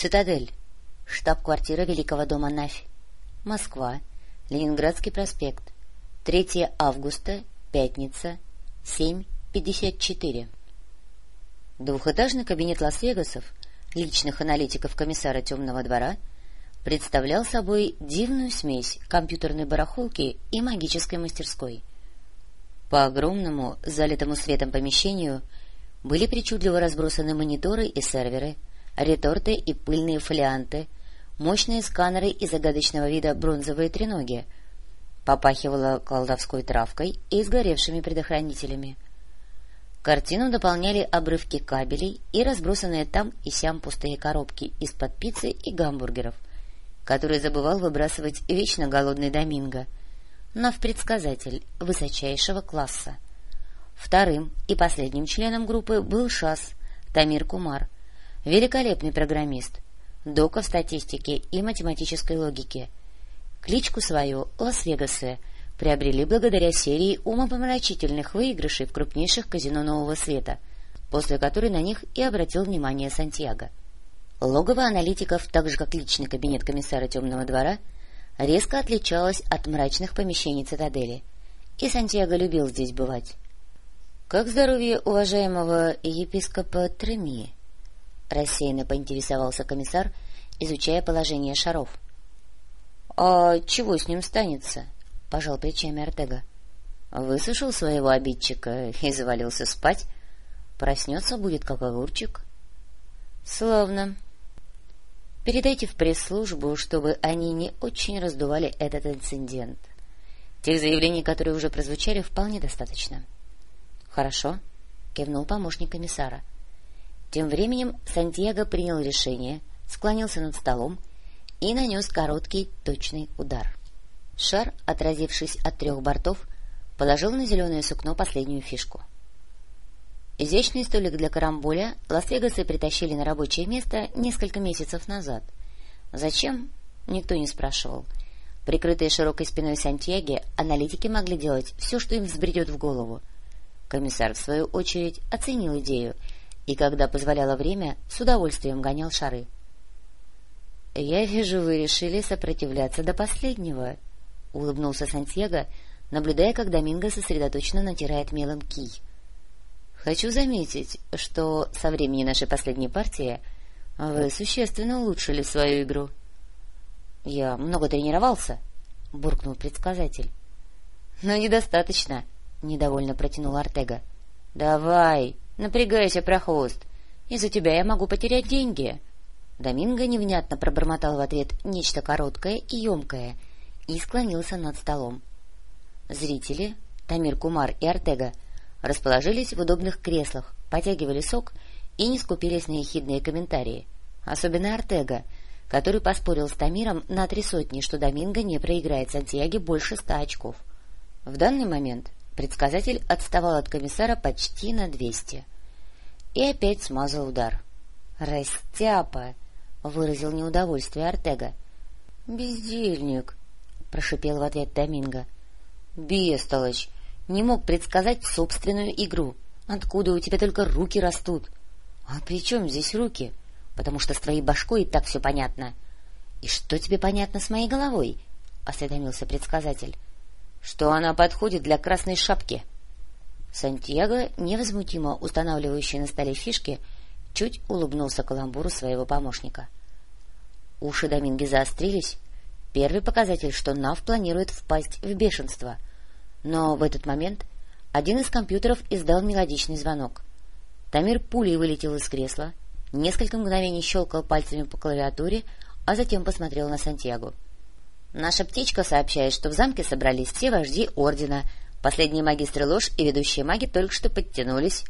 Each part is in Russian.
Цитадель. Штаб-квартира Великого дома Нафь. Москва. Ленинградский проспект. 3 августа. Пятница. 7.54. Двухэтажный кабинет Лас-Вегасов, личных аналитиков комиссара Темного двора, представлял собой дивную смесь компьютерной барахолки и магической мастерской. По огромному, залитому светом помещению были причудливо разбросаны мониторы и серверы, реторты и пыльные фолианты, мощные сканеры и загадочного вида бронзовые треноги. Попахивало колдовской травкой и сгоревшими предохранителями — Картину дополняли обрывки кабелей и разбросанные там и сям пустые коробки из-под пиццы и гамбургеров, которые забывал выбрасывать вечно голодный Доминго, предсказатель высочайшего класса. Вторым и последним членом группы был ШАС Тамир Кумар, великолепный программист, дока в статистике и математической логике. Кличку свою Лас-Вегасы — приобрели благодаря серии умопомрачительных выигрышей в крупнейших казино Нового Света, после которой на них и обратил внимание Сантьяго. Логово аналитиков, так же как личный кабинет комиссара Темного двора, резко отличалось от мрачных помещений цитадели, и Сантьяго любил здесь бывать. — Как здоровье уважаемого епископа Треми? — рассеянно поинтересовался комиссар, изучая положение шаров. — А чего с ним станется? —— пожал плечами Артега. Высушил своего обидчика и завалился спать. Проснется, будет как огурчик. — Славно. Передайте в пресс-службу, чтобы они не очень раздували этот инцидент. Тех заявлений, которые уже прозвучали, вполне достаточно. — Хорошо, — кивнул помощник комиссара. Тем временем Сантьяго принял решение, склонился над столом и нанес короткий точный удар. — Шар, отразившись от трех бортов, положил на зеленое сукно последнюю фишку. Изящный столик для карамболя Лас-Вегасы притащили на рабочее место несколько месяцев назад. Зачем? Никто не спрашивал. Прикрытые широкой спиной Сантьяги, аналитики могли делать все, что им взбредет в голову. Комиссар, в свою очередь, оценил идею и, когда позволяло время, с удовольствием гонял шары. — Я вижу, вы решили сопротивляться до последнего, — улыбнулся Сантьяго, наблюдая, как Доминго сосредоточенно натирает мелом кий. — Хочу заметить, что со времени нашей последней партии вы существенно улучшили свою игру. — Я много тренировался, — буркнул предсказатель. — Но недостаточно, — недовольно протянул Артега. — Давай, напрягайся, прохвост. Из-за тебя я могу потерять деньги. Доминго невнятно пробормотал в ответ нечто короткое и емкое — и склонился над столом. Зрители, Тамир Кумар и Артега, расположились в удобных креслах, потягивали сок и не скупились на ехидные комментарии. Особенно Артега, который поспорил с Тамиром на три сотни, что Доминго не проиграет Сантьяге больше ста очков. В данный момент предсказатель отставал от комиссара почти на двести. И опять смазал удар. «Растяпа!» — выразил неудовольствие Артега. «Бездельник!» — прошипел в ответ Доминго. — Бестолочь! Не мог предсказать собственную игру. Откуда у тебя только руки растут? — А при чем здесь руки? Потому что с твоей башкой и так все понятно. — И что тебе понятно с моей головой? — осведомился предсказатель. — Что она подходит для красной шапки. Сантьяго, невозмутимо устанавливающий на столе фишки, чуть улыбнулся каламбуру своего помощника. Уши Доминги заострились, Первый показатель, что НАВ планирует впасть в бешенство. Но в этот момент один из компьютеров издал мелодичный звонок. Тамир пулей вылетел из кресла, несколько мгновений щелкал пальцами по клавиатуре, а затем посмотрел на Сантьяго. — Наша птичка сообщает, что в замке собрались все вожди Ордена, последние магистры ложь и ведущие маги только что подтянулись.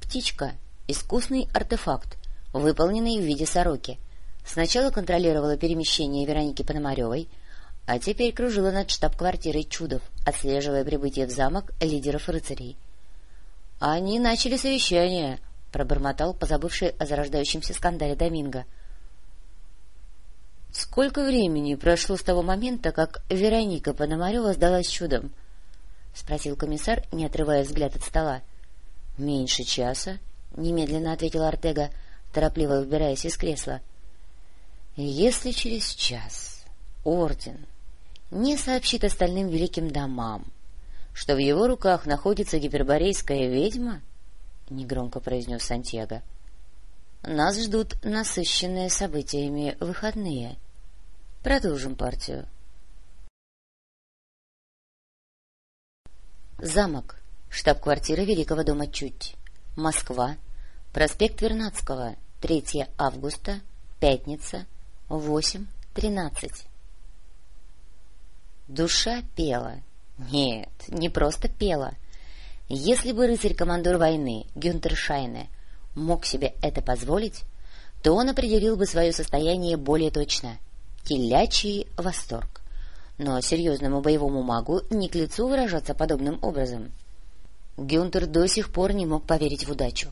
Птичка — искусный артефакт, выполненный в виде сороки — Сначала контролировала перемещение Вероники Пономаревой, а теперь кружила над штаб-квартирой Чудов, отслеживая прибытие в замок лидеров рыцарей. — Они начали совещание, — пробормотал позабывший о зарождающемся скандале Доминго. — Сколько времени прошло с того момента, как Вероника Пономарева сдалась чудом? — спросил комиссар, не отрывая взгляд от стола. — Меньше часа, — немедленно ответил Артега, торопливо выбираясь из кресла. — Если через час орден не сообщит остальным великим домам, что в его руках находится гиперборейская ведьма, — негромко произнес Сантьяго, — нас ждут насыщенные событиями выходные. Продолжим партию. Замок. Штаб-квартира Великого дома Чуть. Москва. Проспект Вернадского. 3 августа. Пятница. 8.13. Душа пела. Нет, не просто пела. Если бы рыцарь-командор войны Гюнтер Шайне мог себе это позволить, то он определил бы свое состояние более точно. Телячий восторг. Но серьезному боевому магу не к лицу выражаться подобным образом. Гюнтер до сих пор не мог поверить в удачу.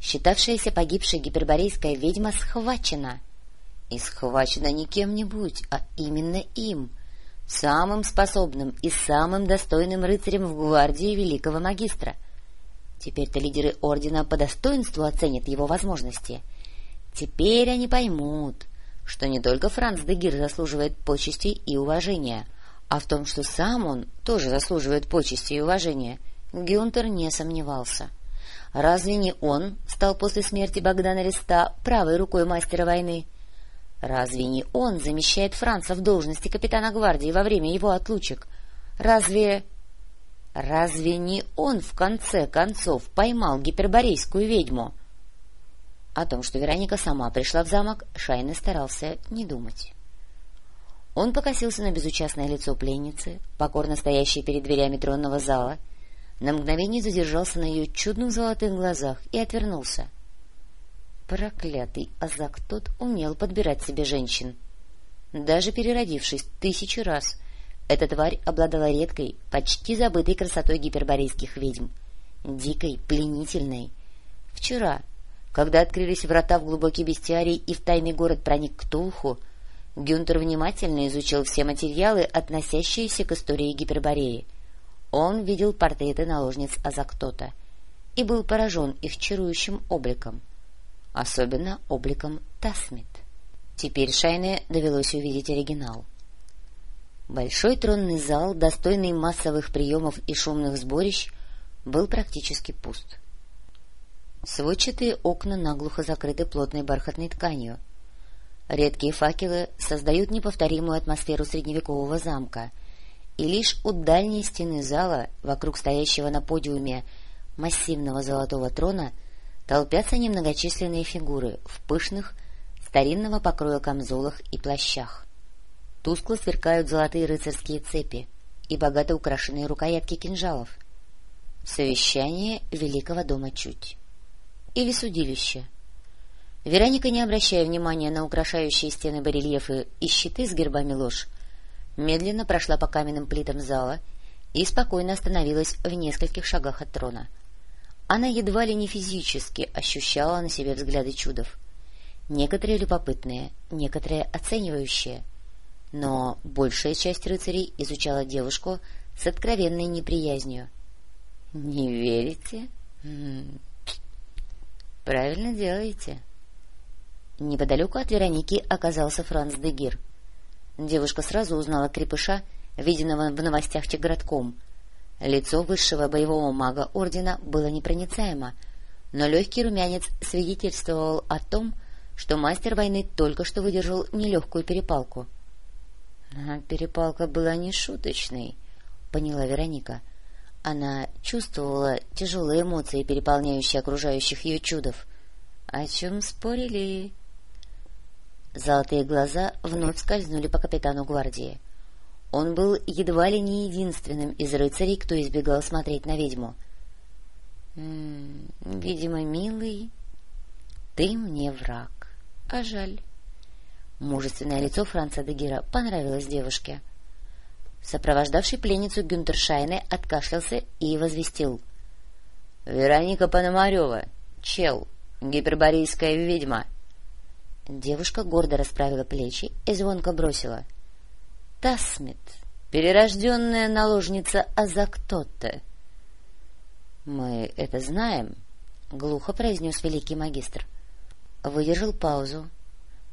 Считавшаяся погибшей гиперборейская ведьма схвачена. И схвачена не кем-нибудь, а именно им, самым способным и самым достойным рыцарем в гвардии великого магистра. Теперь-то лидеры ордена по достоинству оценят его возможности. Теперь они поймут, что не только Франц Дегир заслуживает почестей и уважения, а в том, что сам он тоже заслуживает почести и уважения, Гюнтер не сомневался. Разве не он стал после смерти Богдана Листа правой рукой мастера войны? — Разве не он замещает Франца в должности капитана гвардии во время его отлучек? Разве... Разве не он, в конце концов, поймал гиперборейскую ведьму? О том, что Вероника сама пришла в замок, Шайна старался не думать. Он покосился на безучастное лицо пленницы, покорно стоящей перед дверями тронного зала, на мгновение задержался на ее чудных золотых глазах и отвернулся — Проклятый Азак тот умел подбирать себе женщин. Даже переродившись тысячи раз, эта тварь обладала редкой, почти забытой красотой гиперборейских ведьм. Дикой, пленительной. Вчера, когда открылись врата в глубокий бестиарий и в тайный город проник к Тулху, Гюнтер внимательно изучил все материалы, относящиеся к истории Гипербореи. Он видел портреты наложниц Азактота и был поражен их чарующим обликом особенно обликом Тасмит. Теперь Шайне довелось увидеть оригинал. Большой тронный зал, достойный массовых приемов и шумных сборищ, был практически пуст. Сводчатые окна наглухо закрыты плотной бархатной тканью. Редкие факелы создают неповторимую атмосферу средневекового замка, и лишь у дальней стены зала, вокруг стоящего на подиуме массивного золотого трона, толпятся немногочисленные фигуры в пышных, старинного покроя камзолах и плащах. Тускло сверкают золотые рыцарские цепи и богато украшенные рукоятки кинжалов. Совещание Великого дома Чуть. Или судилище. Вероника, не обращая внимания на украшающие стены барельефы и щиты с гербами ложь, медленно прошла по каменным плитам зала и спокойно остановилась в нескольких шагах от трона — она едва ли не физически ощущала на себе взгляды чудов. Некоторые любопытные, некоторые оценивающие. Но большая часть рыцарей изучала девушку с откровенной неприязнью. — Не верите? — Правильно делаете. Неподалеку от Вероники оказался Франц Дегир. Девушка сразу узнала крепыша, виденного в новостях Чеградком — Лицо высшего боевого мага ордена было непроницаемо, но легкий румянец свидетельствовал о том, что мастер войны только что выдержал нелегкую перепалку. — Перепалка была не шуточной, — поняла Вероника. Она чувствовала тяжелые эмоции, переполняющие окружающих ее чудов. О чем спорили? Золотые глаза вновь скользнули по капитану гвардии. — он был едва ли не единственным из рыцарей, кто избегал смотреть на ведьму. «Видимо, милый, ты мне враг, а жаль». Мужественное лицо Франца Дегира понравилось девушке. Сопровождавший пленницу Гюнтер Шайне откашлялся и возвестил. — Вероника Пономарева, чел, гиперборейская ведьма. Девушка гордо расправила плечи и звонко бросила — Тасмит, перерожденная наложница Азактота. — Мы это знаем, — глухо произнес великий магистр. Выдержал паузу,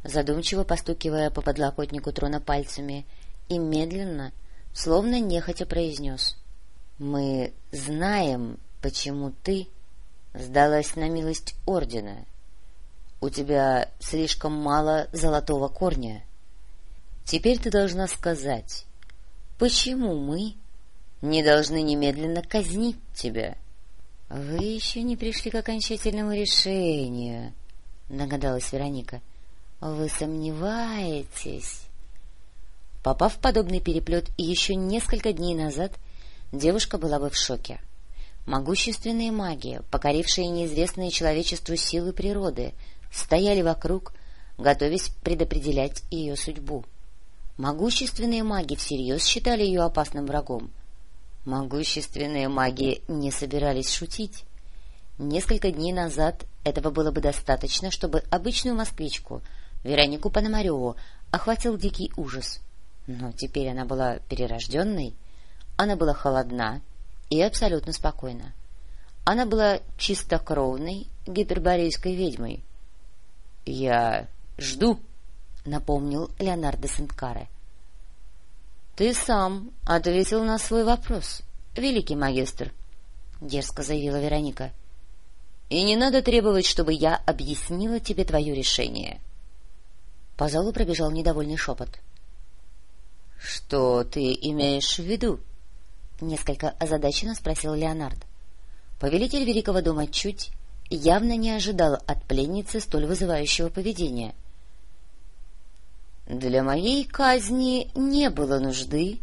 задумчиво постукивая по подлокотнику трона пальцами, и медленно, словно нехотя произнес. — Мы знаем, почему ты сдалась на милость ордена. У тебя слишком мало золотого корня. Теперь ты должна сказать, почему мы не должны немедленно казнить тебя? — Вы еще не пришли к окончательному решению, — догадалась Вероника. — Вы сомневаетесь? Попав в подобный переплет еще несколько дней назад, девушка была бы в шоке. Могущественные маги, покорившие неизвестные человечеству силы природы, стояли вокруг, готовясь предопределять ее судьбу. Могущественные маги всерьез считали ее опасным врагом. Могущественные маги не собирались шутить. Несколько дней назад этого было бы достаточно, чтобы обычную москвичку, Веронику Пономареву, охватил дикий ужас. Но теперь она была перерожденной, она была холодна и абсолютно спокойна. Она была чистокровной гиперборейской ведьмой. — Я жду, — напомнил Леонардо Сенткаре. — Ты сам ответил на свой вопрос, великий магистр, — дерзко заявила Вероника. — И не надо требовать, чтобы я объяснила тебе твое решение. По залу пробежал недовольный шепот. —— Что ты имеешь в виду? — несколько озадаченно спросил Леонард. Повелитель Великого дома чуть явно не ожидал от пленницы столь вызывающего поведения. — Для моей казни не было нужды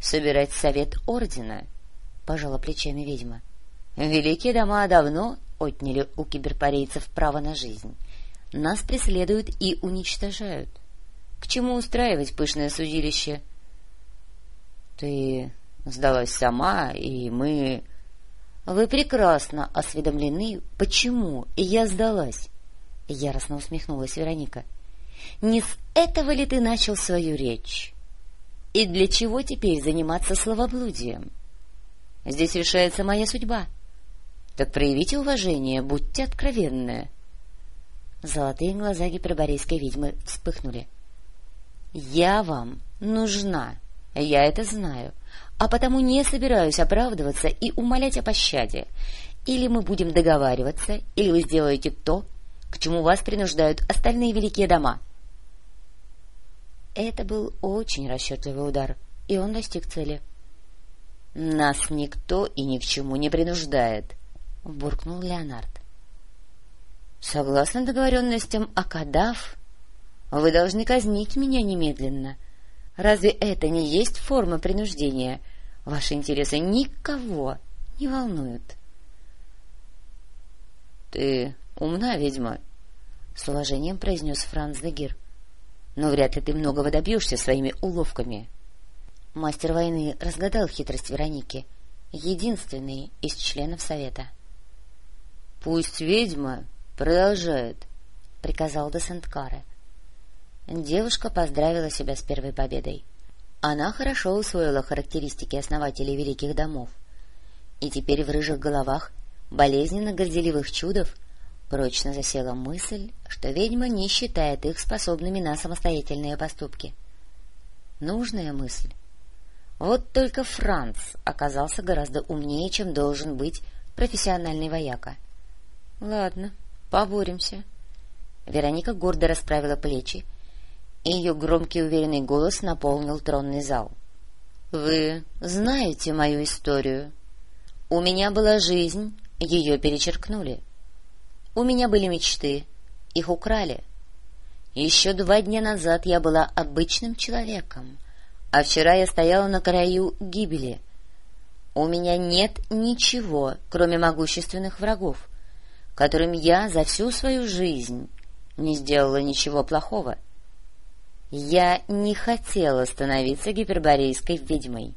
собирать совет ордена, — пожала плечами ведьма. — Великие дома давно отняли у киберпарейцев право на жизнь. Нас преследуют и уничтожают. — к чему устраивать пышное судилище? — Ты сдалась сама, и мы... — Вы прекрасно осведомлены, почему я сдалась, — яростно усмехнулась Вероника. — Не с этого ли ты начал свою речь? И для чего теперь заниматься словоблудием? Здесь решается моя судьба. Так проявите уважение, будьте откровенны. Золотые глаза гиперборейской ведьмы вспыхнули. — я вам нужна, я это знаю, а потому не собираюсь оправдываться и умолять о пощаде. Или мы будем договариваться, или вы сделаете то, к чему вас принуждают остальные великие дома. Это был очень расчетливый удар, и он достиг цели. — Нас никто и ни к чему не принуждает, — буркнул Леонард. — Согласно договоренностям Акадав, вы должны казнить меня немедленно. Разве это не есть форма принуждения? Ваши интересы никого не волнуют. — Ты умна, ведьма, — с уважением произнес Франц Дегир. — Но вряд ли ты многого добьешься своими уловками. Мастер войны разгадал хитрость Вероники, единственный из членов Совета. — Пусть ведьма продолжает, — приказал де Сент-Каре. — Девушка поздравила себя с первой победой. Она хорошо усвоила характеристики основателей великих домов. И теперь в рыжих головах болезненно горделивых чудов прочно засела мысль, что ведьма не считает их способными на самостоятельные поступки. Нужная мысль. Вот только Франц оказался гораздо умнее, чем должен быть профессиональный вояка. — Ладно, поборемся. Вероника гордо расправила плечи и ее громкий уверенный голос наполнил тронный зал. — Вы знаете мою историю. У меня была жизнь, ее перечеркнули. У меня были мечты, их украли. Еще два дня назад я была обычным человеком, а вчера я стояла на краю гибели. У меня нет ничего, кроме могущественных врагов, которым я за всю свою жизнь не сделала ничего плохого. — я не хотела становиться гиперборейской ведьмой.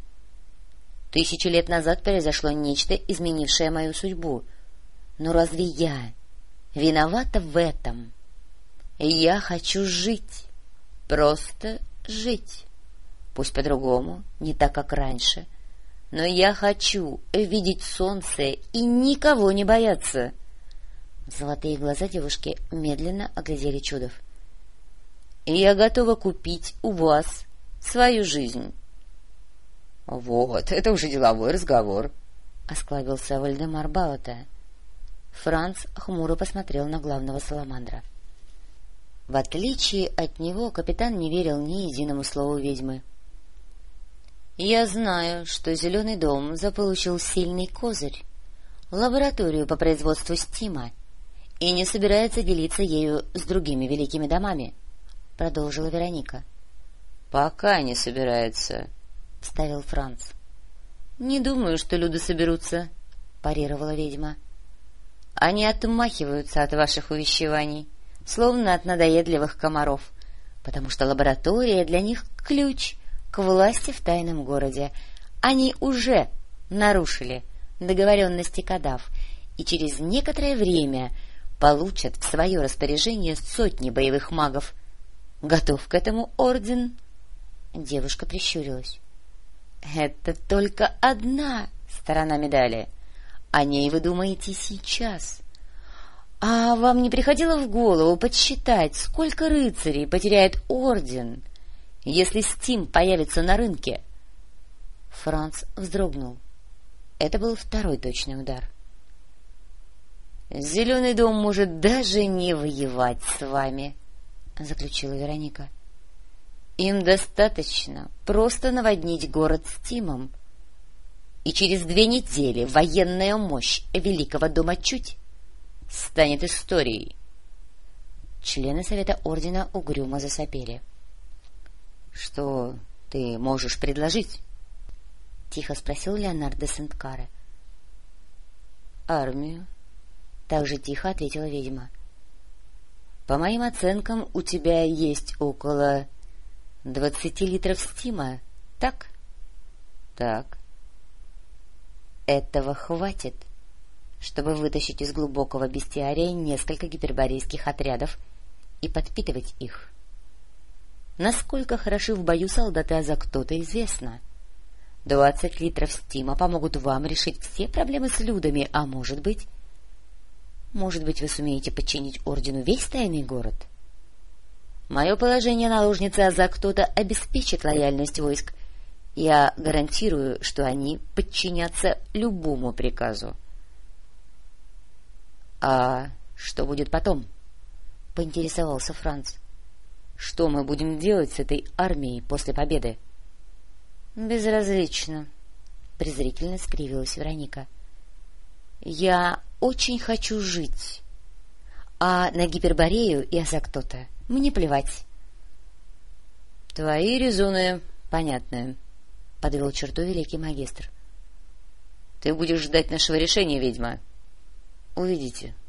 Тысячу лет назад произошло нечто, изменившее мою судьбу. Но разве я виновата в этом? Я хочу жить, просто жить. Пусть по-другому, не так, как раньше. Но я хочу видеть солнце и никого не бояться. Золотые глаза девушки медленно оглядели чудов. — я готова купить у вас свою жизнь. — Вот, это уже деловой разговор, — осклабился Вальдемар Балата. Франц хмуро посмотрел на главного саламандра. В отличие от него капитан не верил ни единому слову ведьмы. — Я знаю, что Зеленый дом заполучил сильный козырь, лабораторию по производству стима, и не собирается делиться ею с другими великими домами, — продолжила Вероника. — Пока не собирается, — вставил Франц. — Не думаю, что люди соберутся, — парировала ведьма. — Они отмахиваются от ваших увещеваний, словно от надоедливых комаров, потому что лаборатория для них — ключ к власти в тайном городе. Они уже нарушили договоренности Кадав и через некоторое время получат в свое распоряжение сотни боевых магов. Готов к этому орден? Девушка прищурилась. — Это только одна сторона медали. О ней вы думаете сейчас. А вам не приходило в голову подсчитать, сколько рыцарей потеряет орден, если Стим появится на рынке? Франц вздрогнул. Это был второй точный удар. — Зеленый дом может даже не воевать с вами, — заключила Вероника. — им достаточно просто наводнить город стимом, и через две недели военная мощь Великого дома Чуть станет историей. Члены Совета Ордена угрюмо засопели. — Что ты можешь предложить? — тихо спросил Леонардо Сент-Каре. — Армию. Так же тихо ответила ведьма. — По моим оценкам, у тебя есть около Двадцати литров стима, так? Так. Этого хватит, чтобы вытащить из глубокого бестиария несколько гиперборейских отрядов и подпитывать их. Насколько хороши в бою солдаты а за кто-то известно. Двадцать литров стима помогут вам решить все проблемы с людами, а может быть... Может быть, вы сумеете подчинить ордену весь тайный город? — Мое положение наложницы Аза кто-то обеспечит лояльность войск. Я гарантирую, что они подчинятся любому приказу. — А что будет потом? — поинтересовался Франц. — Что мы будем делать с этой армией после победы? — Безразлично, — презрительно скривилась Вероника. — Я очень хочу жить, а на Гиперборею и Азактота мне плевать. — Твои резоны понятны, — подвел черту великий магистр. — Ты будешь ждать нашего решения, ведьма? — Увидите.